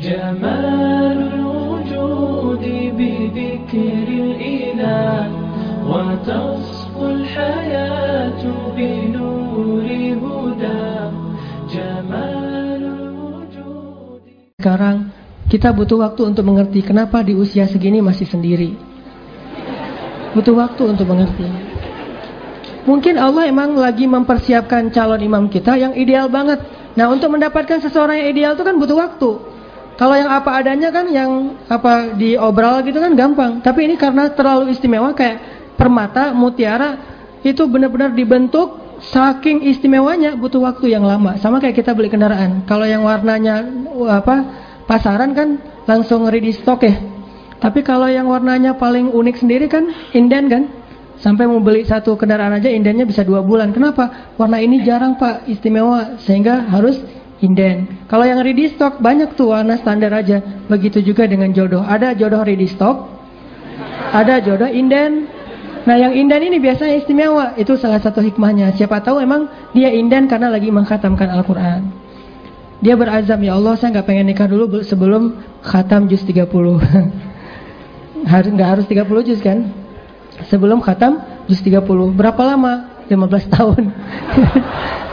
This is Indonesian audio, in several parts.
جمال الوجود بذكر الإله وتصفو الحياة بنور هدى جمال الوجود Sekarang kita butuh waktu untuk mengerti kenapa di usia segini masih sendiri. Butuh waktu untuk mengerti. Mungkin Allah emang lagi mempersiapkan calon imam kita yang ideal banget. Nah untuk mendapatkan seseorang yang ideal itu kan butuh waktu. Kalau yang apa adanya kan yang apa diobral gitu kan gampang. Tapi ini karena terlalu istimewa kayak permata, mutiara itu benar-benar dibentuk saking istimewanya butuh waktu yang lama. Sama kayak kita beli kendaraan. Kalau yang warnanya apa pasaran kan langsung ready stock ya. Tapi kalau yang warnanya paling unik sendiri kan inden kan. Sampai mau beli satu kendaraan aja indennya bisa dua bulan. Kenapa? Warna ini jarang pak istimewa sehingga harus inden. Kalau yang ready stock banyak tuh warna standar aja. Begitu juga dengan jodoh. Ada jodoh ready stock, ada jodoh inden. Nah yang inden ini biasanya istimewa. Itu salah satu hikmahnya. Siapa tahu emang dia inden karena lagi mengkhatamkan Al-Quran. Dia berazam, ya Allah saya nggak pengen nikah dulu sebelum khatam juz 30. Harus nggak harus 30 juz kan? Sebelum khatam juz 30. Berapa lama? 15 tahun.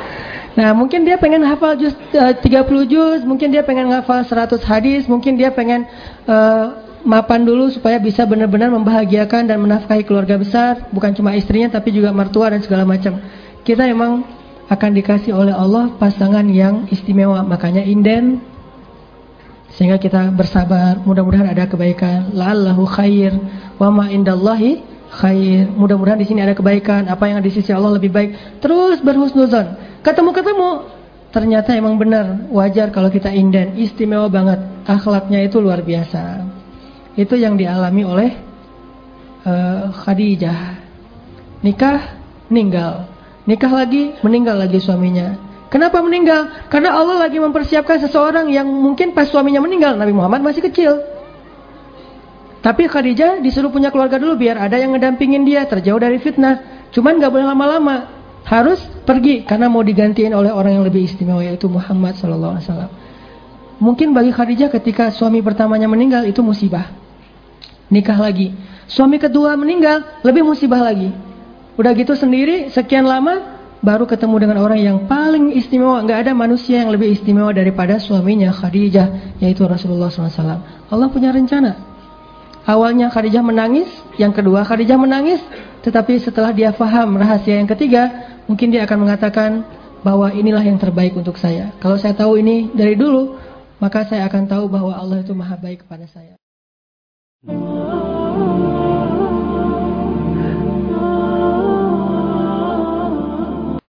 nah, mungkin dia pengen hafal juz uh, 30 juz, mungkin dia pengen hafal 100 hadis, mungkin dia pengen uh, mapan dulu supaya bisa benar-benar membahagiakan dan menafkahi keluarga besar, bukan cuma istrinya tapi juga mertua dan segala macam. Kita emang akan dikasih oleh Allah pasangan yang istimewa, makanya inden sehingga kita bersabar, mudah-mudahan ada kebaikan. La'allahu khair wa ma indallahi khair. Mudah-mudahan di sini ada kebaikan, apa yang ada di sisi Allah lebih baik. Terus berhusnuzon. Ketemu-ketemu ternyata emang benar, wajar kalau kita inden, istimewa banget. Akhlaknya itu luar biasa. Itu yang dialami oleh uh, Khadijah. Nikah, meninggal. Nikah lagi, meninggal lagi suaminya. Kenapa meninggal? Karena Allah lagi mempersiapkan seseorang yang mungkin pas suaminya meninggal, Nabi Muhammad masih kecil. Tapi Khadijah disuruh punya keluarga dulu biar ada yang ngedampingin dia terjauh dari fitnah. Cuman gak boleh lama-lama, harus pergi karena mau digantiin oleh orang yang lebih istimewa yaitu Muhammad Sallallahu Alaihi Wasallam. Mungkin bagi Khadijah ketika suami pertamanya meninggal itu musibah. Nikah lagi. Suami kedua meninggal lebih musibah lagi. Udah gitu sendiri sekian lama baru ketemu dengan orang yang paling istimewa. Nggak ada manusia yang lebih istimewa daripada suaminya Khadijah, yaitu Rasulullah SAW. Allah punya rencana. Awalnya Khadijah menangis, yang kedua Khadijah menangis, tetapi setelah dia faham rahasia yang ketiga, mungkin dia akan mengatakan bahwa inilah yang terbaik untuk saya. Kalau saya tahu ini dari dulu, maka saya akan tahu bahwa Allah itu maha baik kepada saya.